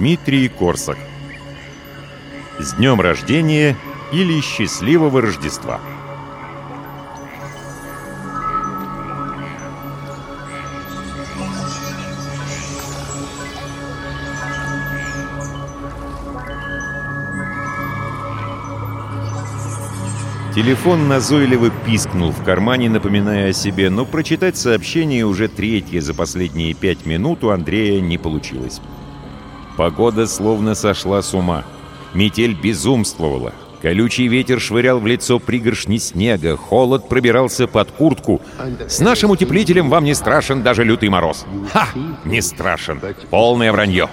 Дмитрий Корсак. С днем рождения или счастливого Рождества! Телефон назойливо пискнул в кармане, напоминая о себе, но прочитать сообщение уже третье за последние пять минут у Андрея не получилось. Погода словно сошла с ума. Метель безумствовала. Колючий ветер швырял в лицо пригоршни снега, холод пробирался под куртку. С нашим утеплителем вам не страшен даже лютый мороз. Ха! Не страшен. Полное вранье.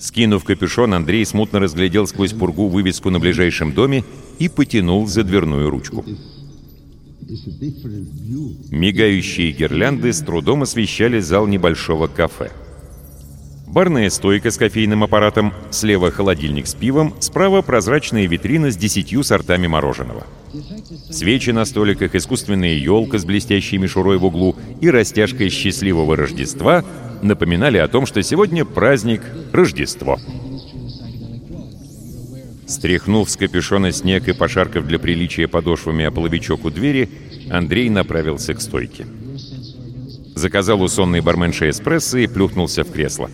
Скинув капюшон, Андрей смутно разглядел сквозь пургу вывеску на ближайшем доме и потянул за дверную ручку. Мигающие гирлянды с трудом освещали зал небольшого кафе. Барная стойка с кофейным аппаратом, слева холодильник с пивом, справа прозрачная витрина с десятью сортами мороженого. Свечи на столиках, искусственная елка с блестящей мишурой в углу и растяжкой счастливого Рождества напоминали о том, что сегодня праздник Рождество. Стряхнув с капюшона снег и пошаркав для приличия подошвами о половичок у двери, Андрей направился к стойке. Заказал у сонной барменши эспрессо и плюхнулся в кресло.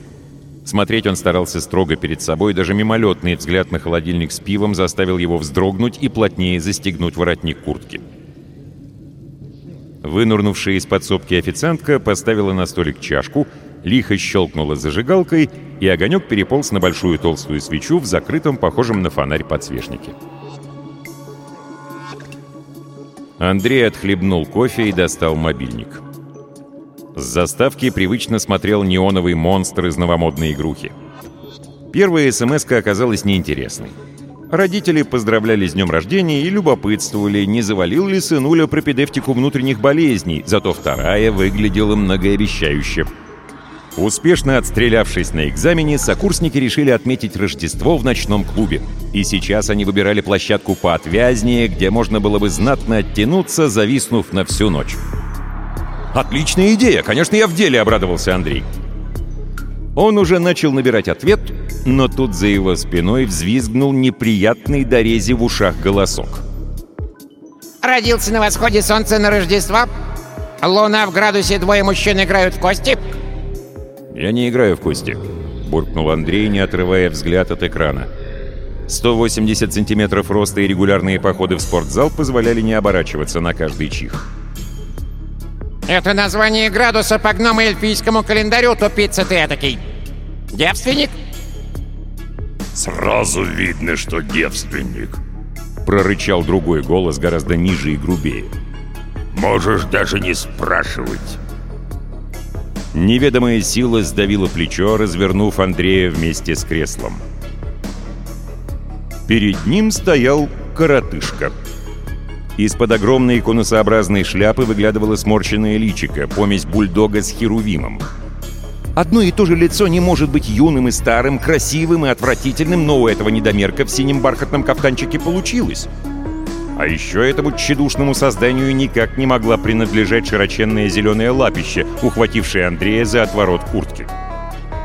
Смотреть он старался строго перед собой, даже мимолетный взгляд на холодильник с пивом заставил его вздрогнуть и плотнее застегнуть воротник куртки. Вынурнувшая из подсобки официантка поставила на столик чашку, лихо щелкнула зажигалкой, и огонек переполз на большую толстую свечу в закрытом, похожем на фонарь подсвечнике. Андрей отхлебнул кофе и достал мобильник. С заставки привычно смотрел неоновый монстр из новомодной игрухи. Первая смс оказалась неинтересной. Родители поздравляли с днем рождения и любопытствовали, не завалил ли сынуля пропедевтику внутренних болезней, зато вторая выглядела многообещающе. Успешно отстрелявшись на экзамене, сокурсники решили отметить Рождество в ночном клубе. И сейчас они выбирали площадку поотвязнее, где можно было бы знатно оттянуться, зависнув на всю ночь. «Отличная идея! Конечно, я в деле!» — обрадовался Андрей. Он уже начал набирать ответ, но тут за его спиной взвизгнул неприятный дорези в ушах голосок. «Родился на восходе солнца на Рождество? Луна в градусе, двое мужчин играют в кости?» «Я не играю в кости», — буркнул Андрей, не отрывая взгляд от экрана. 180 сантиметров роста и регулярные походы в спортзал позволяли не оборачиваться на каждый чих. «Это название градуса по гномо-эльфийскому календарю, тупица ты этакий! Девственник?» «Сразу видно, что девственник», — прорычал другой голос гораздо ниже и грубее. «Можешь даже не спрашивать». Неведомая сила сдавила плечо, развернув Андрея вместе с креслом. Перед ним стоял коротышка. Из-под огромной конусообразной шляпы выглядывало сморщенное личико, помесь бульдога с херувимом. Одно и то же лицо не может быть юным и старым, красивым и отвратительным, но у этого недомерка в синем бархатном кафтанчике получилось. А еще этому тщедушному созданию никак не могла принадлежать широченное зеленое лапище, ухватившее Андрея за отворот куртки.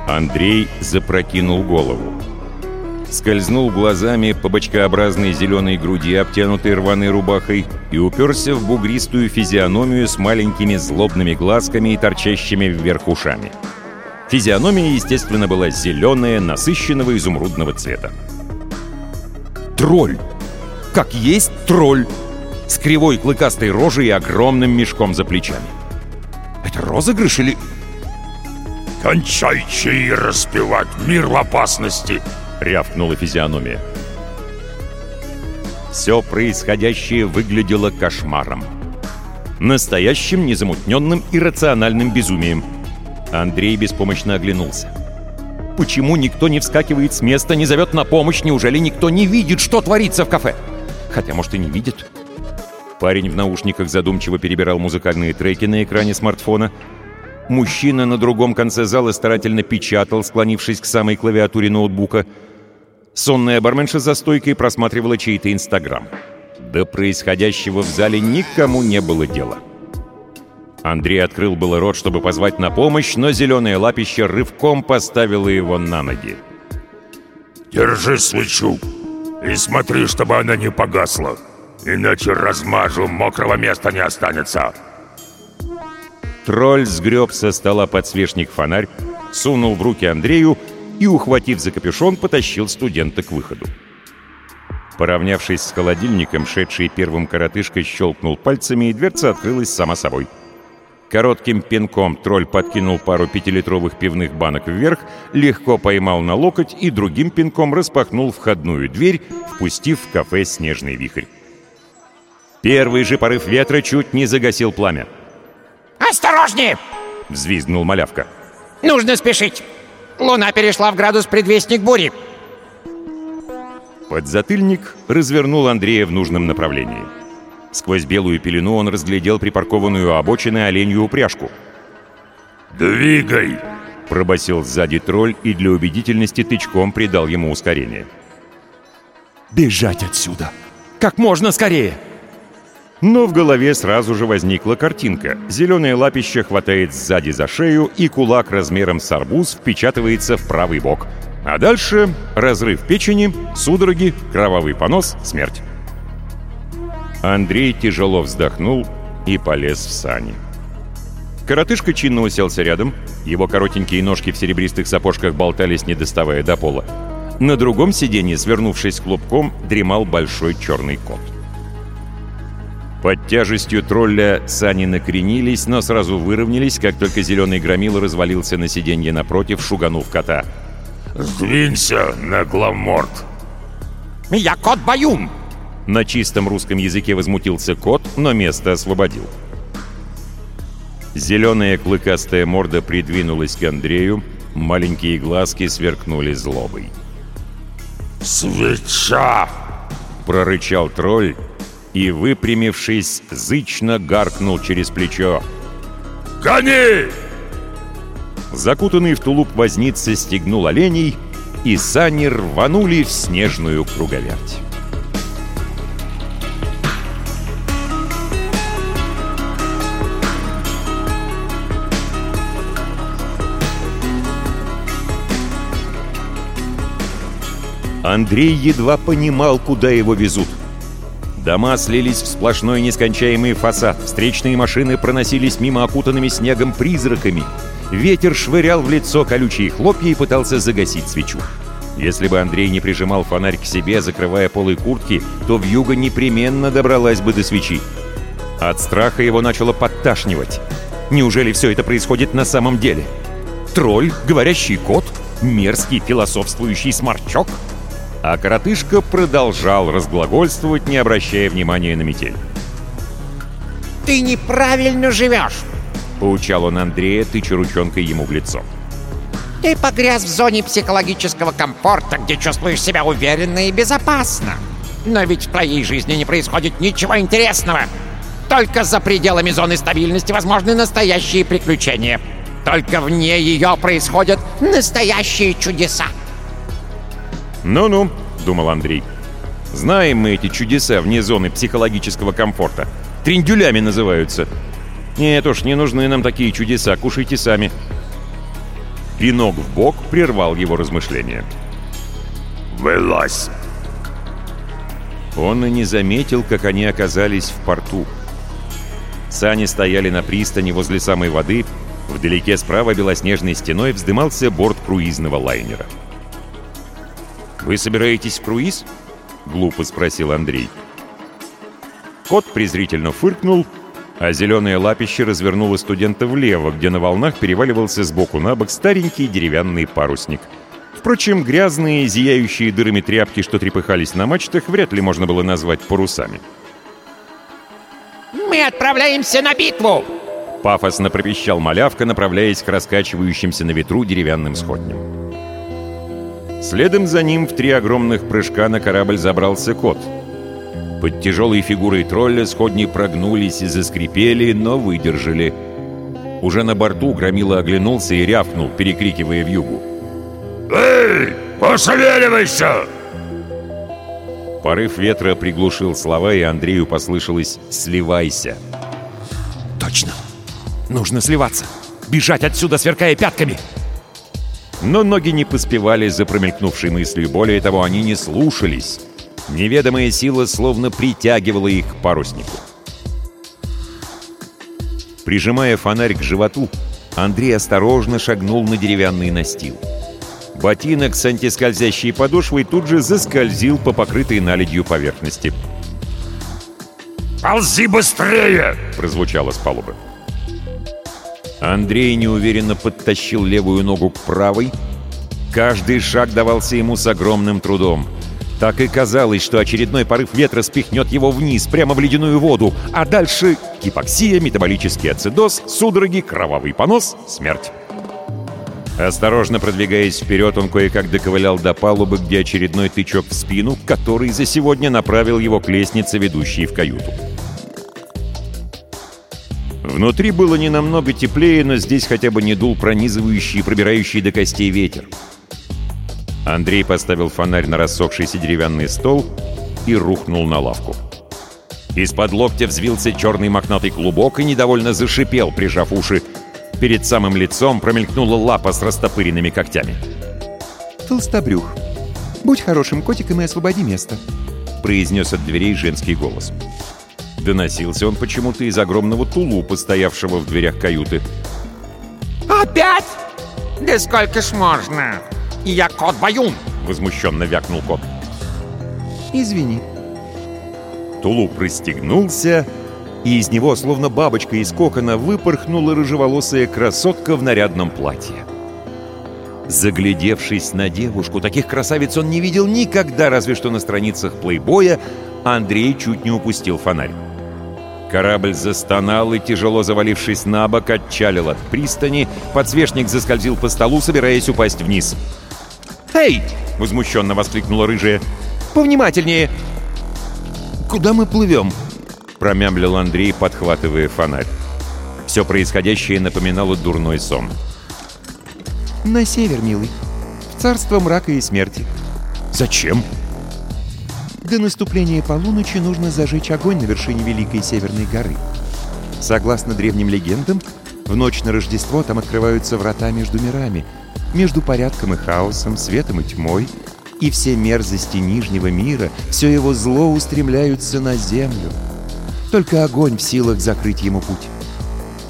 Андрей запрокинул голову. Скользнул глазами по бочкообразной зеленой груди, обтянутой рваной рубахой, и уперся в бугристую физиономию с маленькими злобными глазками и торчащими вверх ушами. Физиономия, естественно, была зеленая, насыщенного изумрудного цвета. «Тролль!» как есть тролль с кривой клыкастой рожей и огромным мешком за плечами. Это розыгрыш или... «Кончайте и распевать! Мир в опасности!» — рявкнула физиономия. Все происходящее выглядело кошмаром. Настоящим, незамутненным и рациональным безумием. Андрей беспомощно оглянулся. Почему никто не вскакивает с места, не зовет на помощь? Неужели никто не видит, что творится в кафе? Хотя, может, и не видит. Парень в наушниках задумчиво перебирал музыкальные треки на экране смартфона. Мужчина на другом конце зала старательно печатал, склонившись к самой клавиатуре ноутбука. Сонная барменша за стойкой просматривала чей-то инстаграм. До происходящего в зале никому не было дела. Андрей открыл было рот, чтобы позвать на помощь, но зеленое лапище рывком поставило его на ноги. «Держи свечу и смотри, чтобы она не погасла, иначе размажу, мокрого места не останется!» Тролль сгреб со стола подсвечник-фонарь, сунул в руки Андрею и, ухватив за капюшон, потащил студента к выходу. Поравнявшись с холодильником, шедший первым коротышкой щелкнул пальцами, и дверца открылась сама собой. Коротким пинком тролль подкинул пару пятилитровых пивных банок вверх, легко поймал на локоть и другим пинком распахнул входную дверь, впустив в кафе снежный вихрь. Первый же порыв ветра чуть не загасил пламя. «Осторожнее!» — взвизгнул малявка. «Нужно спешить! Луна перешла в градус предвестник бури!» Подзатыльник развернул Андрея в нужном направлении. Сквозь белую пелену он разглядел припаркованную обочиной оленью упряжку. «Двигай!» — пробасил сзади тролль и для убедительности тычком придал ему ускорение. «Бежать отсюда! Как можно скорее!» Но в голове сразу же возникла картинка. Зеленое лапище хватает сзади за шею, и кулак размером с арбуз впечатывается в правый бок. А дальше разрыв печени, судороги, кровавый понос, смерть. Андрей тяжело вздохнул и полез в сани. Коротышка чинно уселся рядом, его коротенькие ножки в серебристых сапожках болтались, не доставая до пола. На другом сиденье, свернувшись клубком, дремал большой черный кот. Под тяжестью тролля сани накренились, но сразу выровнялись, как только зеленый громил развалился на сиденье напротив, шуганув кота. «Сдвинься, нагломорд!» «Я кот Баюн!» На чистом русском языке возмутился кот, но место освободил. Зеленая клыкастая морда придвинулась к Андрею, маленькие глазки сверкнули злобой. «Свеча!» — прорычал тролль и, выпрямившись, зычно гаркнул через плечо. «Гони!» Закутанный в тулуп возница стегнул оленей, и сани рванули в снежную круговерть. Андрей едва понимал, куда его везут. Дома слились в сплошной нескончаемый фасад, встречные машины проносились мимо окутанными снегом призраками. Ветер швырял в лицо колючие хлопья и пытался загасить свечу. Если бы Андрей не прижимал фонарь к себе, закрывая полы куртки, то вьюга непременно добралась бы до свечи. От страха его начало подташнивать. Неужели все это происходит на самом деле? Тролль, говорящий кот, мерзкий философствующий сморчок — а коротышка продолжал разглагольствовать, не обращая внимания на метель. «Ты неправильно живешь!» — поучал он Андрея, тыча ручонкой ему в лицо. «Ты погряз в зоне психологического комфорта, где чувствуешь себя уверенно и безопасно. Но ведь в твоей жизни не происходит ничего интересного. Только за пределами зоны стабильности возможны настоящие приключения. Только вне ее происходят настоящие чудеса. «Ну-ну», — думал Андрей. «Знаем мы эти чудеса вне зоны психологического комфорта. Триндюлями называются. Нет уж, не нужны нам такие чудеса, кушайте сами». Пинок в бок прервал его размышления. «Вылазь!» Он и не заметил, как они оказались в порту. Сани стояли на пристани возле самой воды. Вдалеке справа белоснежной стеной вздымался борт круизного лайнера. «Вы собираетесь в круиз?» — глупо спросил Андрей. Кот презрительно фыркнул, а зеленое лапище развернуло студента влево, где на волнах переваливался сбоку на бок старенький деревянный парусник. Впрочем, грязные, зияющие дырами тряпки, что трепыхались на мачтах, вряд ли можно было назвать парусами. «Мы отправляемся на битву!» Пафосно пропищал малявка, направляясь к раскачивающимся на ветру деревянным сходням. Следом за ним в три огромных прыжка на корабль забрался кот. Под тяжелой фигурой тролля сходни прогнулись и заскрипели, но выдержали. Уже на борту Громила оглянулся и рявкнул, перекрикивая вьюгу. «Эй, пошевеливайся!» Порыв ветра приглушил слова, и Андрею послышалось «сливайся». «Точно! Нужно сливаться. Бежать отсюда, сверкая пятками. Но ноги не поспевали за промелькнувшей мыслью. Более того, они не слушались. Неведомая сила словно притягивала их к паруснику. Прижимая фонарь к животу, Андрей осторожно шагнул на деревянный настил. Ботинок с антискользящей подошвой тут же заскользил по покрытой наледью поверхности. «Ползи быстрее!» — прозвучало с палубы. Андрей неуверенно подтащил левую ногу к правой. Каждый шаг давался ему с огромным трудом. Так и казалось, что очередной порыв ветра спихнет его вниз, прямо в ледяную воду, а дальше гипоксия, метаболический ацидоз, судороги, кровавый понос, смерть. Осторожно продвигаясь вперед, он кое-как доковылял до палубы, где очередной тычок в спину, который за сегодня направил его к лестнице, ведущей в каюту. Внутри было не намного теплее, но здесь хотя бы не дул пронизывающий и пробирающий до костей ветер. Андрей поставил фонарь на рассохшийся деревянный стол и рухнул на лавку. Из-под локтя взвился черный мохнатый клубок и недовольно зашипел, прижав уши. Перед самым лицом промелькнула лапа с растопыренными когтями. «Толстобрюх, будь хорошим котиком и освободи место», — произнес от дверей женский голос. Доносился он почему-то из огромного тулупа, стоявшего в дверях каюты. «Опять? Да сколько ж можно? Я кот Баюн!» — возмущенно вякнул кот. «Извини». Тулуп расстегнулся, и из него, словно бабочка из кокона, выпорхнула рыжеволосая красотка в нарядном платье. Заглядевшись на девушку, таких красавиц он не видел никогда, разве что на страницах плейбоя, Андрей чуть не упустил фонарь. Корабль застонал и, тяжело завалившись на бок, отчалил от пристани, подсвечник заскользил по столу, собираясь упасть вниз. «Эй!» — возмущенно воскликнула рыжая. «Повнимательнее!» «Куда мы плывем?» — промямлил Андрей, подхватывая фонарь. Все происходящее напоминало дурной сон. «На север, милый. В царство мрака и смерти». «Зачем?» До наступления полуночи нужно зажечь огонь на вершине Великой Северной горы. Согласно древним легендам, в ночь на Рождество там открываются врата между мирами, между порядком и хаосом, светом и тьмой, и все мерзости Нижнего мира, все его зло устремляются на землю. Только огонь в силах закрыть ему путь.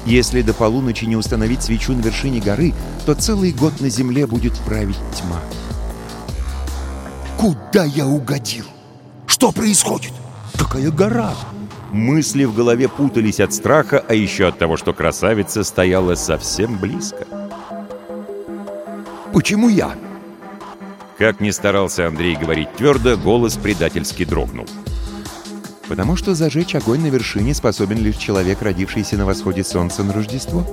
Если до полуночи не установить свечу на вершине горы, то целый год на земле будет править тьма. Куда я угодил? Что происходит? Какая гора? Мысли в голове путались от страха, а еще от того, что красавица стояла совсем близко. Почему я? Как ни старался Андрей говорить твердо, голос предательски дрогнул. Потому что зажечь огонь на вершине способен лишь человек, родившийся на восходе солнца на Рождество.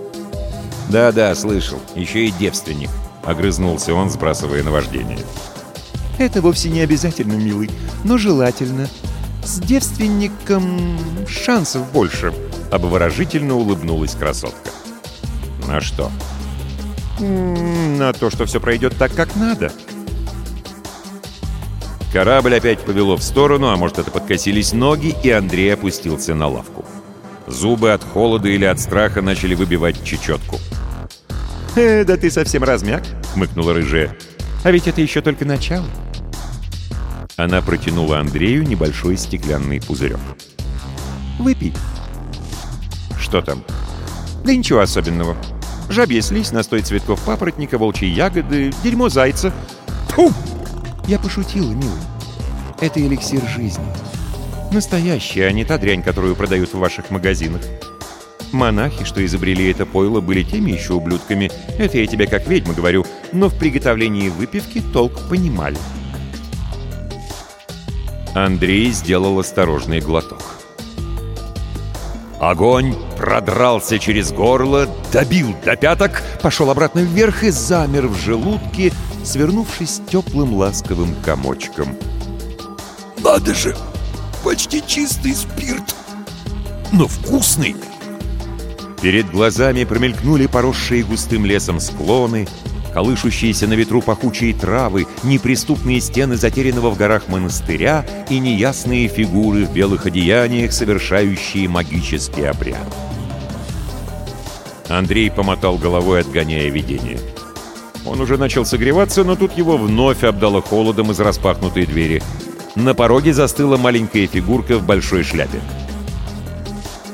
«Да-да, слышал. Еще и девственник», — огрызнулся он, сбрасывая наваждение. Это вовсе не обязательно, милый, но желательно. С девственником шансов больше. Обворожительно улыбнулась красотка. На что? На то, что все пройдет так, как надо. Корабль опять повело в сторону, а может, это подкосились ноги, и Андрей опустился на лавку. Зубы от холода или от страха начали выбивать чечетку. «Э, да ты совсем размяк», — хмыкнула рыжая. «А ведь это еще только начало». Она протянула Андрею небольшой стеклянный пузырек. «Выпей». «Что там?» «Да ничего особенного. Жабья слизь, настой цветков папоротника, волчьи ягоды, дерьмо зайца. Фу! Я пошутила, милый. Это эликсир жизни. Настоящий, а не та дрянь, которую продают в ваших магазинах. Монахи, что изобрели это пойло, были теми еще ублюдками. Это я тебе как ведьма говорю, но в приготовлении выпивки толк понимали. Андрей сделал осторожный глоток. Огонь продрался через горло, добил до пяток, Пошел обратно вверх и замер в желудке, свернувшись теплым ласковым комочком. Надо же! Почти чистый спирт! Но вкусный! Перед глазами промелькнули поросшие густым лесом склоны, колышущиеся на ветру пахучие травы, неприступные стены затерянного в горах монастыря и неясные фигуры в белых одеяниях, совершающие магический обряд. Андрей помотал головой, отгоняя видение. Он уже начал согреваться, но тут его вновь обдало холодом из распахнутой двери. На пороге застыла маленькая фигурка в большой шляпе.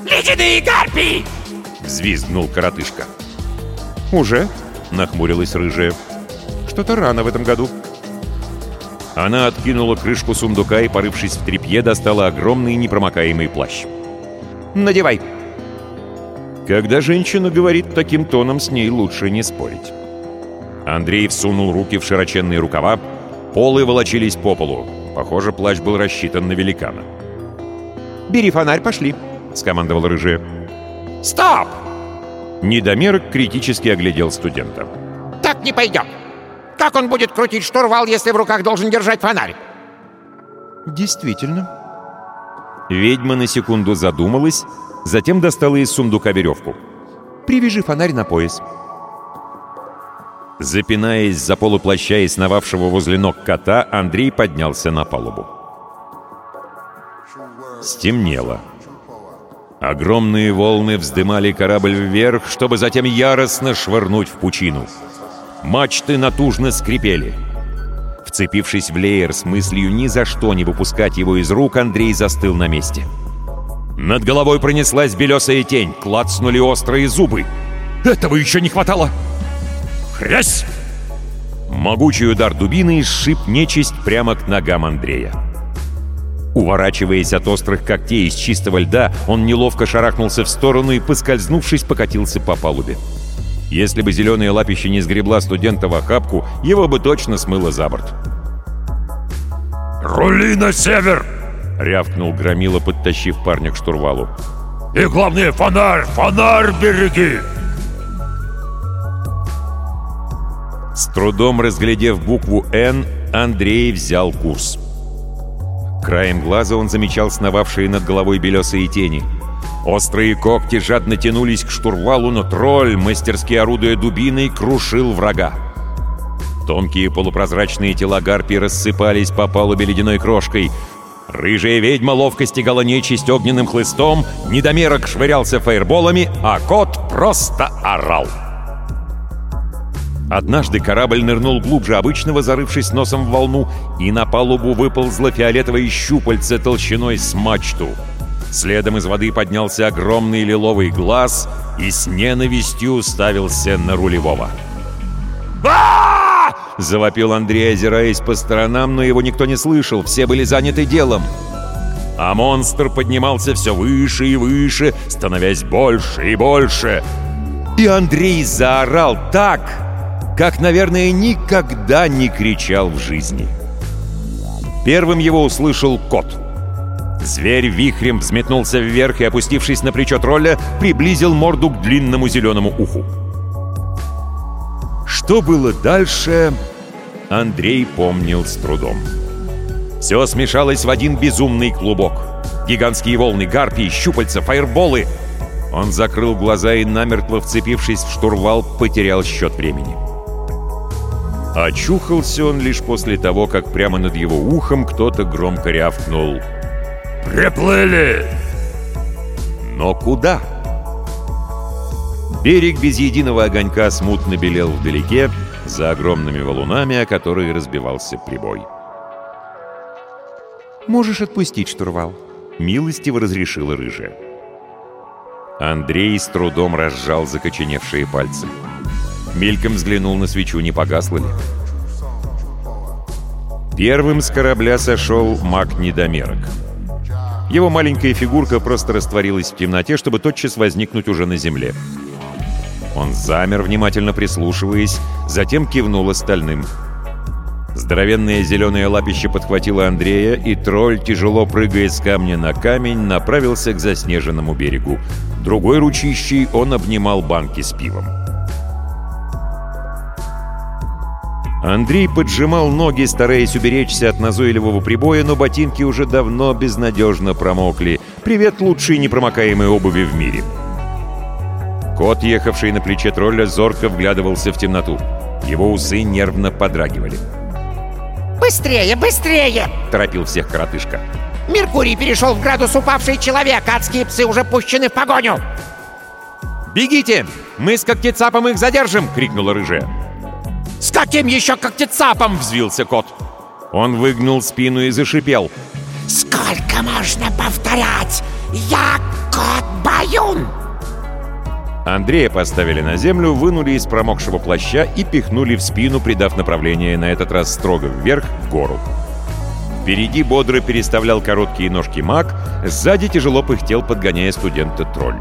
«Ледяные гарпии!» — взвизгнул коротышка. «Уже?» — нахмурилась рыжая. «Что-то рано в этом году». Она откинула крышку сундука и, порывшись в тряпье, достала огромный непромокаемый плащ. «Надевай!» Когда женщина говорит таким тоном, с ней лучше не спорить. Андрей всунул руки в широченные рукава, полы волочились по полу. Похоже, плащ был рассчитан на великана. «Бери фонарь, пошли!» — скомандовал рыжая. «Стоп!» Недомерок критически оглядел студента. «Так не пойдет! Как он будет крутить штурвал, если в руках должен держать фонарь?» Действительно. Ведьма на секунду задумалась, затем достала из сундука веревку. Привяжи фонарь на пояс. Запинаясь за полуплаща и сновавшего возле ног кота, Андрей поднялся на палубу. Стемнело. Огромные волны вздымали корабль вверх, чтобы затем яростно швырнуть в пучину. Мачты натужно скрипели. Вцепившись в леер с мыслью ни за что не выпускать его из рук, Андрей застыл на месте. Над головой пронеслась белесая тень, клацнули острые зубы. «Этого еще не хватало!» «Хрясь!» Могучий удар дубины сшиб нечисть прямо к ногам Андрея. Уворачиваясь от острых когтей из чистого льда, он неловко шарахнулся в сторону и, поскользнувшись, покатился по палубе. Если бы зеленая лапища не сгребла студента в охапку, его бы точно смыло за борт. «Рули на север!» — рявкнул Громила, подтащив парня к штурвалу. «И главное, фонарь! Фонарь береги!» С трудом разглядев букву «Н», Андрей взял курс. Краем глаза он замечал сновавшие над головой белесые тени. Острые когти жадно тянулись к штурвалу, но тролль, мастерски орудуя дубиной, крушил врага. Тонкие полупрозрачные тела гарпии рассыпались по палубе ледяной крошкой. Рыжая ведьма ловко стегала нечисть огненным хлыстом, недомерок швырялся фаерболами, а кот просто орал. Однажды корабль нырнул глубже обычного, зарывшись носом в волну, и на палубу выползло фиолетовое щупальце толщиной с мачту. Следом из воды поднялся огромный лиловый глаз и с ненавистью уставился на рулевого. ба завопил Андрей, озираясь по сторонам, но его никто не слышал, все были заняты делом. А монстр поднимался все выше и выше, становясь больше и больше. И Андрей заорал так, как, наверное, никогда не кричал в жизни. Первым его услышал кот. Зверь вихрем взметнулся вверх и, опустившись на плечо тролля, приблизил морду к длинному зеленому уху. Что было дальше, Андрей помнил с трудом. Все смешалось в один безумный клубок. Гигантские волны, гарпии, щупальца, фаерболы. Он закрыл глаза и, намертво вцепившись в штурвал, потерял счет времени. Очухался он лишь после того, как прямо над его ухом кто-то громко рявкнул. «Приплыли!» Но куда? Берег без единого огонька смутно белел вдалеке, за огромными валунами, о которые разбивался прибой. «Можешь отпустить штурвал», — милостиво разрешила рыжая. Андрей с трудом разжал закоченевшие пальцы. Мельком взглянул на свечу, не погасла ли. Первым с корабля сошел маг-недомерок. Его маленькая фигурка просто растворилась в темноте, чтобы тотчас возникнуть уже на земле. Он замер, внимательно прислушиваясь, затем кивнул остальным. Здоровенное зеленое лапище подхватило Андрея, и тролль, тяжело прыгая с камня на камень, направился к заснеженному берегу. Другой ручищей он обнимал банки с пивом. Андрей поджимал ноги, стараясь уберечься от назойливого прибоя, но ботинки уже давно безнадежно промокли. Привет лучшей непромокаемой обуви в мире. Кот, ехавший на плече тролля, зорко вглядывался в темноту. Его усы нервно подрагивали. «Быстрее, быстрее!» — торопил всех коротышка. «Меркурий перешел в градус упавший человек, адские псы уже пущены в погоню!» «Бегите! Мы с когтецапом их задержим!» — крикнула рыжая. «С каким еще когтецапом?» — взвился кот. Он выгнул спину и зашипел. «Сколько можно повторять? Я кот-баюн!» Андрея поставили на землю, вынули из промокшего плаща и пихнули в спину, придав направление на этот раз строго вверх, в гору. Впереди бодро переставлял короткие ножки маг, сзади тяжело пыхтел, подгоняя студента тролль.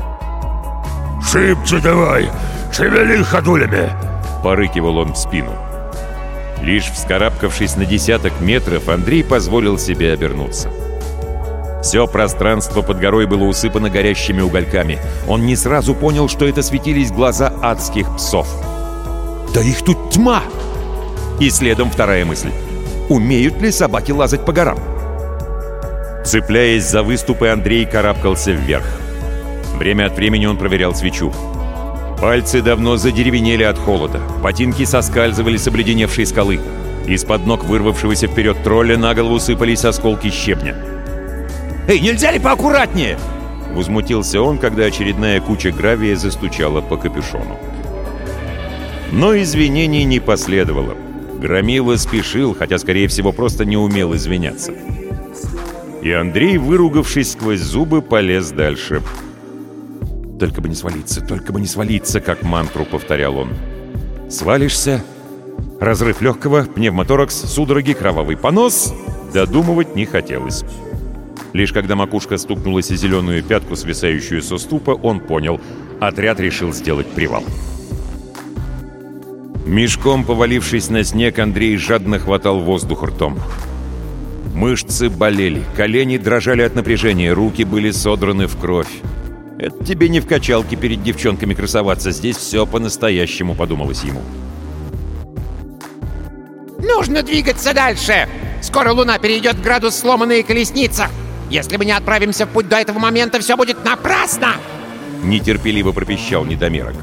«Шибче давай! Шевели ходулями!» — порыкивал он в спину. Лишь вскарабкавшись на десяток метров, Андрей позволил себе обернуться. Все пространство под горой было усыпано горящими угольками. Он не сразу понял, что это светились глаза адских псов. «Да их тут тьма!» И следом вторая мысль. «Умеют ли собаки лазать по горам?» Цепляясь за выступы, Андрей карабкался вверх. Время от времени он проверял свечу. Пальцы давно задеревенели от холода. Ботинки соскальзывали с обледеневшей скалы. Из-под ног вырвавшегося вперед тролля на голову сыпались осколки щебня. «Эй, нельзя ли поаккуратнее?» Возмутился он, когда очередная куча гравия застучала по капюшону. Но извинений не последовало. Громила спешил, хотя, скорее всего, просто не умел извиняться. И Андрей, выругавшись сквозь зубы, полез дальше. «Только бы не свалиться, только бы не свалиться», как мантру повторял он. «Свалишься. Разрыв легкого, пневмоторакс, судороги, кровавый понос». Додумывать не хотелось. Лишь когда макушка стукнулась о зеленую пятку, свисающую со ступа, он понял — отряд решил сделать привал. Мешком повалившись на снег, Андрей жадно хватал воздух ртом. Мышцы болели, колени дрожали от напряжения, руки были содраны в кровь. «Это тебе не в качалке перед девчонками красоваться, здесь все по-настоящему», — подумалось ему. «Нужно двигаться дальше! Скоро луна перейдет в градус сломанная колесница!» Если мы не отправимся в путь до этого момента, все будет напрасно!» Нетерпеливо пропищал недомерок.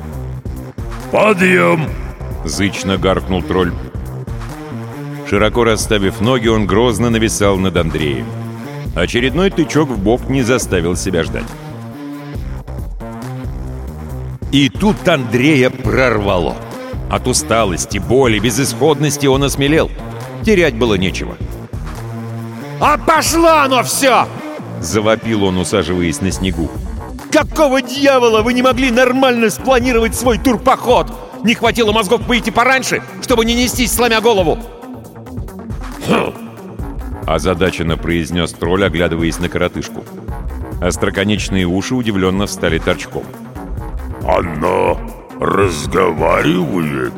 «Подъем!» — зычно гаркнул тролль. Широко расставив ноги, он грозно нависал над Андреем. Очередной тычок в бок не заставил себя ждать. И тут Андрея прорвало. От усталости, боли, безысходности он осмелел. Терять было нечего. «А пошло оно все!» Завопил он, усаживаясь на снегу. «Какого дьявола вы не могли нормально спланировать свой турпоход? Не хватило мозгов выйти пораньше, чтобы не нестись, сломя голову?» «Хм!» Озадаченно произнес тролль, оглядываясь на коротышку. Остроконечные уши удивленно встали торчком. «Оно разговаривает?»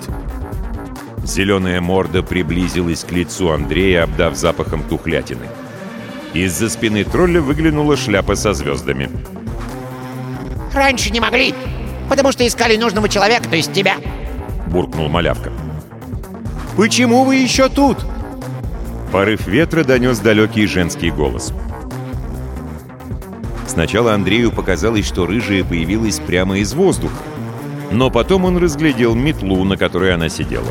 Зеленая морда приблизилась к лицу Андрея, обдав запахом тухлятины. Из-за спины тролля выглянула шляпа со звездами. «Раньше не могли, потому что искали нужного человека, то есть тебя!» Буркнул малявка. «Почему вы еще тут?» Порыв ветра донес далекий женский голос. Сначала Андрею показалось, что рыжая появилась прямо из воздуха. Но потом он разглядел метлу, на которой она сидела.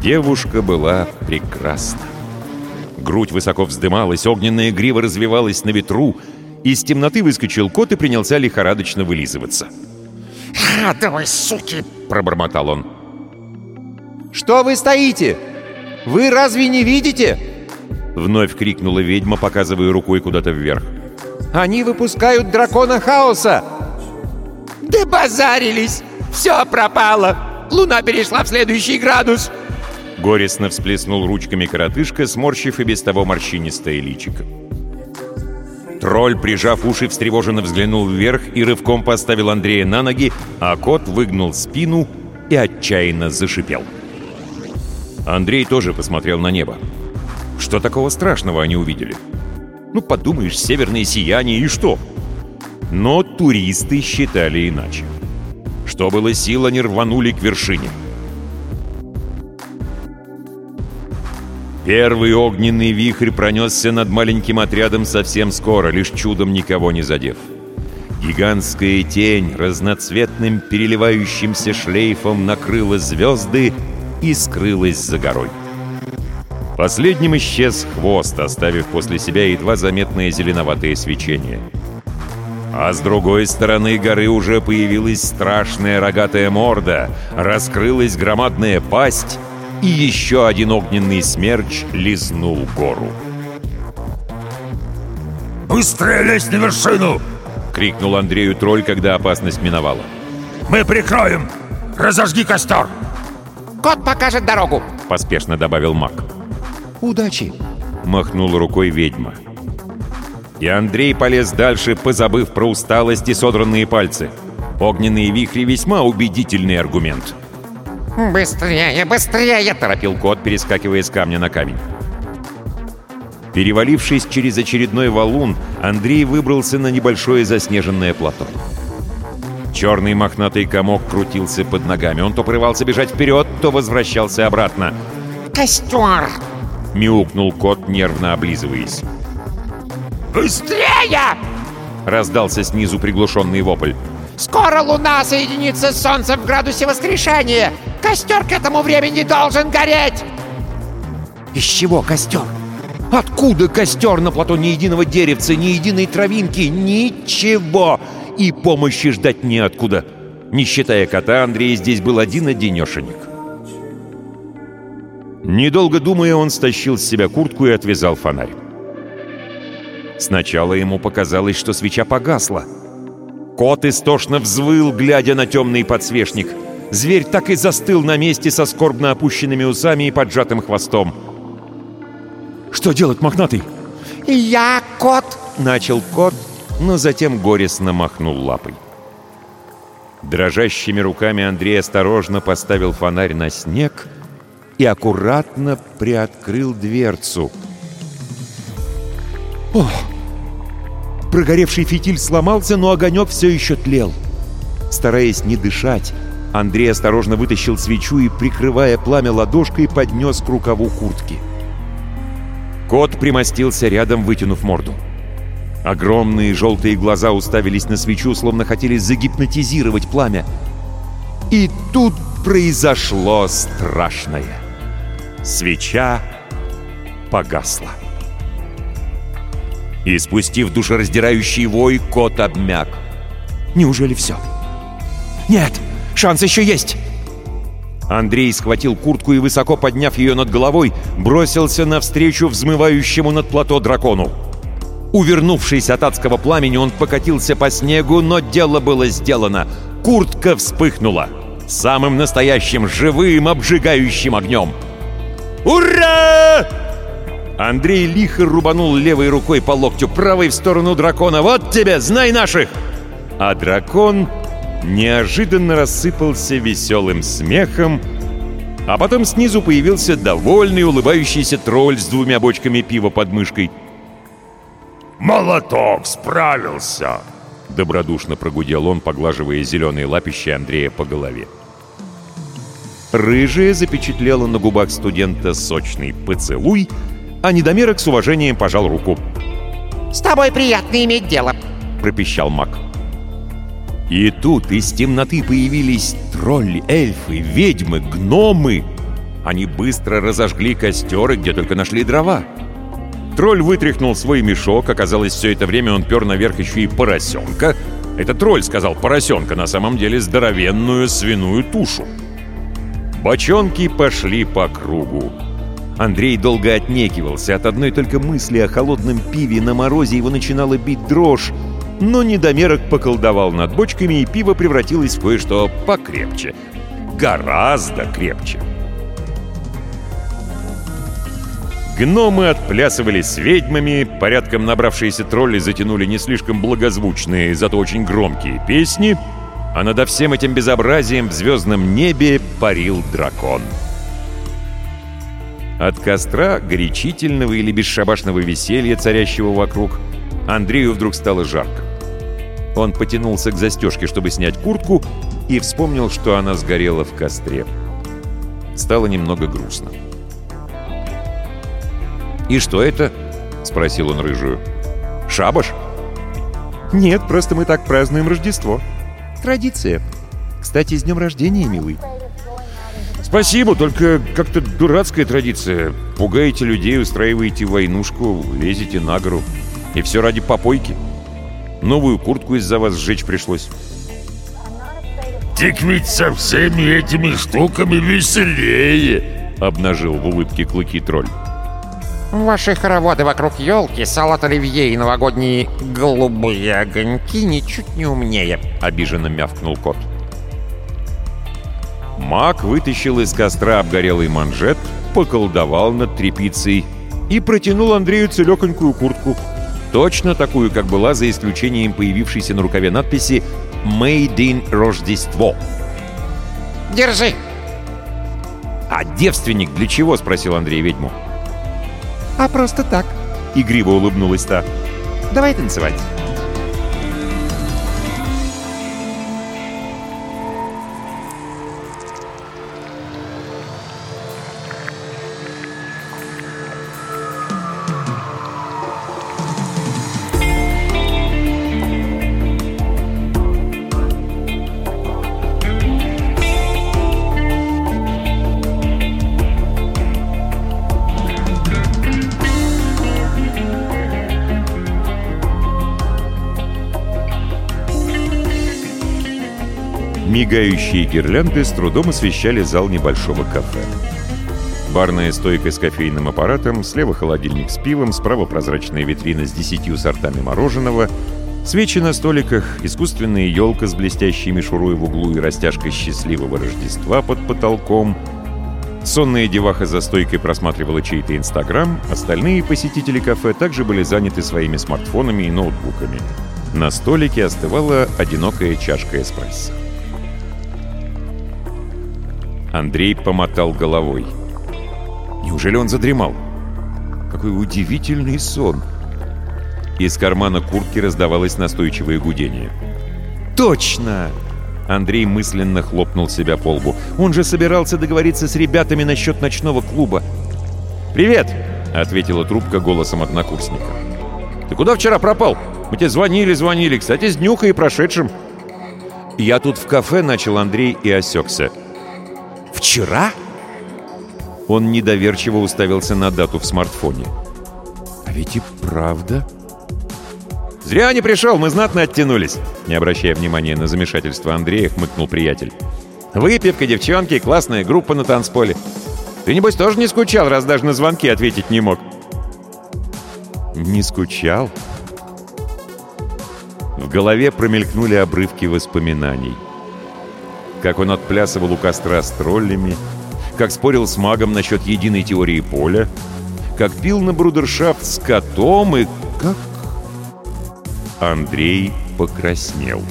Девушка была прекрасна. Грудь высоко вздымалась, огненная грива развивалась на ветру. Из темноты выскочил кот и принялся лихорадочно вылизываться. «Адовые суки!» — пробормотал он. «Что вы стоите? Вы разве не видите?» Вновь крикнула ведьма, показывая рукой куда-то вверх. «Они выпускают дракона хаоса!» «Да базарились! Все пропало! Луна перешла в следующий градус!» Горестно всплеснул ручками коротышка, сморщив и без того морщинистое личико. Тролль, прижав уши, встревоженно взглянул вверх и рывком поставил Андрея на ноги, а кот выгнул спину и отчаянно зашипел. Андрей тоже посмотрел на небо. Что такого страшного они увидели? Ну, подумаешь, северное сияние и что? Но туристы считали иначе. Что было сил, они рванули к вершине. Первый огненный вихрь пронесся над маленьким отрядом совсем скоро, лишь чудом никого не задев. Гигантская тень разноцветным переливающимся шлейфом накрыла звезды и скрылась за горой. Последним исчез хвост, оставив после себя едва заметное зеленоватое свечение. А с другой стороны горы уже появилась страшная рогатая морда, раскрылась громадная пасть, и еще один огненный смерч лизнул гору. «Быстрее лезь на вершину!» — крикнул Андрею тролль, когда опасность миновала. «Мы прикроем! Разожги костер!» Кот покажет дорогу!» — поспешно добавил маг. «Удачи!» — махнула рукой ведьма. И Андрей полез дальше, позабыв про усталость и содранные пальцы. Огненные вихри — весьма убедительный аргумент. «Быстрее, быстрее!» — торопил кот, перескакивая с камня на камень. Перевалившись через очередной валун, Андрей выбрался на небольшое заснеженное плато. Черный мохнатый комок крутился под ногами. Он то порывался бежать вперед, то возвращался обратно. «Костер!» — мяукнул кот, нервно облизываясь. «Быстрее!» — раздался снизу приглушенный вопль. «Скоро луна соединится с солнцем в градусе воскрешения! Костер к этому времени должен гореть!» «Из чего костер? Откуда костер на плато ни единого деревца, ни единой травинки? Ничего! И помощи ждать неоткуда!» Не считая кота, Андрей здесь был один-одинешенек. Недолго думая, он стащил с себя куртку и отвязал фонарь. Сначала ему показалось, что свеча погасла. Кот истошно взвыл, глядя на темный подсвечник. Зверь так и застыл на месте со скорбно опущенными усами и поджатым хвостом. «Что делать, мохнатый?» «Я кот!» — начал кот, но затем горестно махнул лапой. Дрожащими руками Андрей осторожно поставил фонарь на снег и аккуратно приоткрыл дверцу. Ох! Прогоревший фитиль сломался, но огонек все еще тлел. Стараясь не дышать, Андрей осторожно вытащил свечу и, прикрывая пламя ладошкой, поднес к рукаву куртки. Кот примостился рядом, вытянув морду. Огромные желтые глаза уставились на свечу, словно хотели загипнотизировать пламя. И тут произошло страшное. Свеча погасла. И спустив душераздирающий вой, кот обмяк. Неужели все? Нет, шанс еще есть! Андрей схватил куртку и, высоко подняв ее над головой, бросился навстречу взмывающему над плато дракону. Увернувшись от адского пламени, он покатился по снегу, но дело было сделано. Куртка вспыхнула. Самым настоящим, живым, обжигающим огнем. «Ура!» Андрей лихо рубанул левой рукой по локтю, правой в сторону дракона. «Вот тебе, знай наших!» А дракон неожиданно рассыпался веселым смехом, а потом снизу появился довольный улыбающийся тролль с двумя бочками пива под мышкой. «Молоток справился!» Добродушно прогудел он, поглаживая зеленые лапищи Андрея по голове. Рыжая запечатлела на губах студента сочный поцелуй, а недомерок с уважением пожал руку. «С тобой приятно иметь дело!» — пропищал маг. И тут из темноты появились тролли, эльфы, ведьмы, гномы. Они быстро разожгли костеры, где только нашли дрова. Тролль вытряхнул свой мешок, оказалось, все это время он пер наверх еще и поросенка. Это тролль сказал поросенка, на самом деле здоровенную свиную тушу. Бочонки пошли по кругу. Андрей долго отнекивался. От одной только мысли о холодном пиве на морозе его начинала бить дрожь. Но недомерок поколдовал над бочками, и пиво превратилось в кое-что покрепче. Гораздо крепче. Гномы отплясывали с ведьмами, порядком набравшиеся тролли затянули не слишком благозвучные, зато очень громкие песни, а над всем этим безобразием в звездном небе парил дракон. От костра, горячительного или бесшабашного веселья, царящего вокруг, Андрею вдруг стало жарко. Он потянулся к застежке, чтобы снять куртку, и вспомнил, что она сгорела в костре. Стало немного грустно. «И что это?» — спросил он рыжую. «Шабаш?» «Нет, просто мы так празднуем Рождество. Традиция. Кстати, с днем рождения, милый». «Спасибо, только как-то дурацкая традиция. Пугаете людей, устраиваете войнушку, лезете на гору. И все ради попойки». Новую куртку из-за вас сжечь пришлось. Так ведь со всеми этими штуками веселее!» Обнажил в улыбке клыки тролль. Ваши хороводы вокруг елки, салат оливье и новогодние голубые огоньки ничуть не умнее. Обиженно мявкнул кот. Маг вытащил из костра обгорелый манжет, поколдовал над тряпицей и протянул Андрею целехонькую куртку. Точно такую, как была, за исключением появившейся на рукаве надписи «Made in Рождество». Держи! «А девственник для чего?» — спросил Андрей ведьму. «А просто так», — игриво улыбнулась та. «Давай танцевать». Мигающие гирлянды с трудом освещали зал небольшого кафе. Барная стойка с кофейным аппаратом, слева холодильник с пивом, справа прозрачная витрина с десятью сортами мороженого, свечи на столиках, искусственная елка с блестящей мишурой в углу и растяжкой счастливого Рождества под потолком. Сонная деваха за стойкой просматривала чей-то Инстаграм, остальные посетители кафе также были заняты своими смартфонами и ноутбуками. На столике остывала одинокая чашка эспрессо. Андрей помотал головой. Неужели он задремал? Какой удивительный сон! Из кармана куртки раздавалось настойчивое гудение. «Точно!» Андрей мысленно хлопнул себя по лбу. «Он же собирался договориться с ребятами насчет ночного клуба». «Привет!» — ответила трубка голосом однокурсника. «Ты куда вчера пропал? Мы тебе звонили-звонили. Кстати, с днюхой и прошедшим». «Я тут в кафе», — начал Андрей и осекся. «Вчера?» Он недоверчиво уставился на дату в смартфоне. «А ведь и правда...» «Зря не пришел, мы знатно оттянулись!» Не обращая внимания на замешательство Андрея, хмыкнул приятель. «Выпивка, девчонки, классная группа на танцполе. Ты, небось, тоже не скучал, раз даже на звонки ответить не мог?» «Не скучал?» В голове промелькнули обрывки воспоминаний как он отплясывал у костра с троллями, как спорил с магом насчет единой теории поля, как пил на брудершафт с котом и как... Андрей покраснел.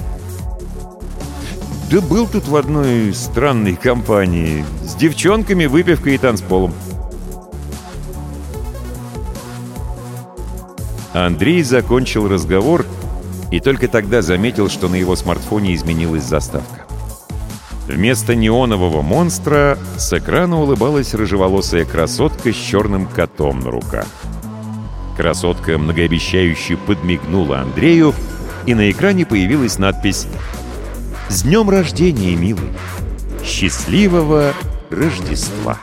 Да был тут в одной странной компании, с девчонками, выпивкой и танцполом. Андрей закончил разговор и только тогда заметил, что на его смартфоне изменилась заставка. Вместо неонового монстра с экрана улыбалась рыжеволосая красотка с черным котом на руках. Красотка многообещающе подмигнула Андрею, и на экране появилась надпись «С днем рождения, милый! Счастливого Рождества!»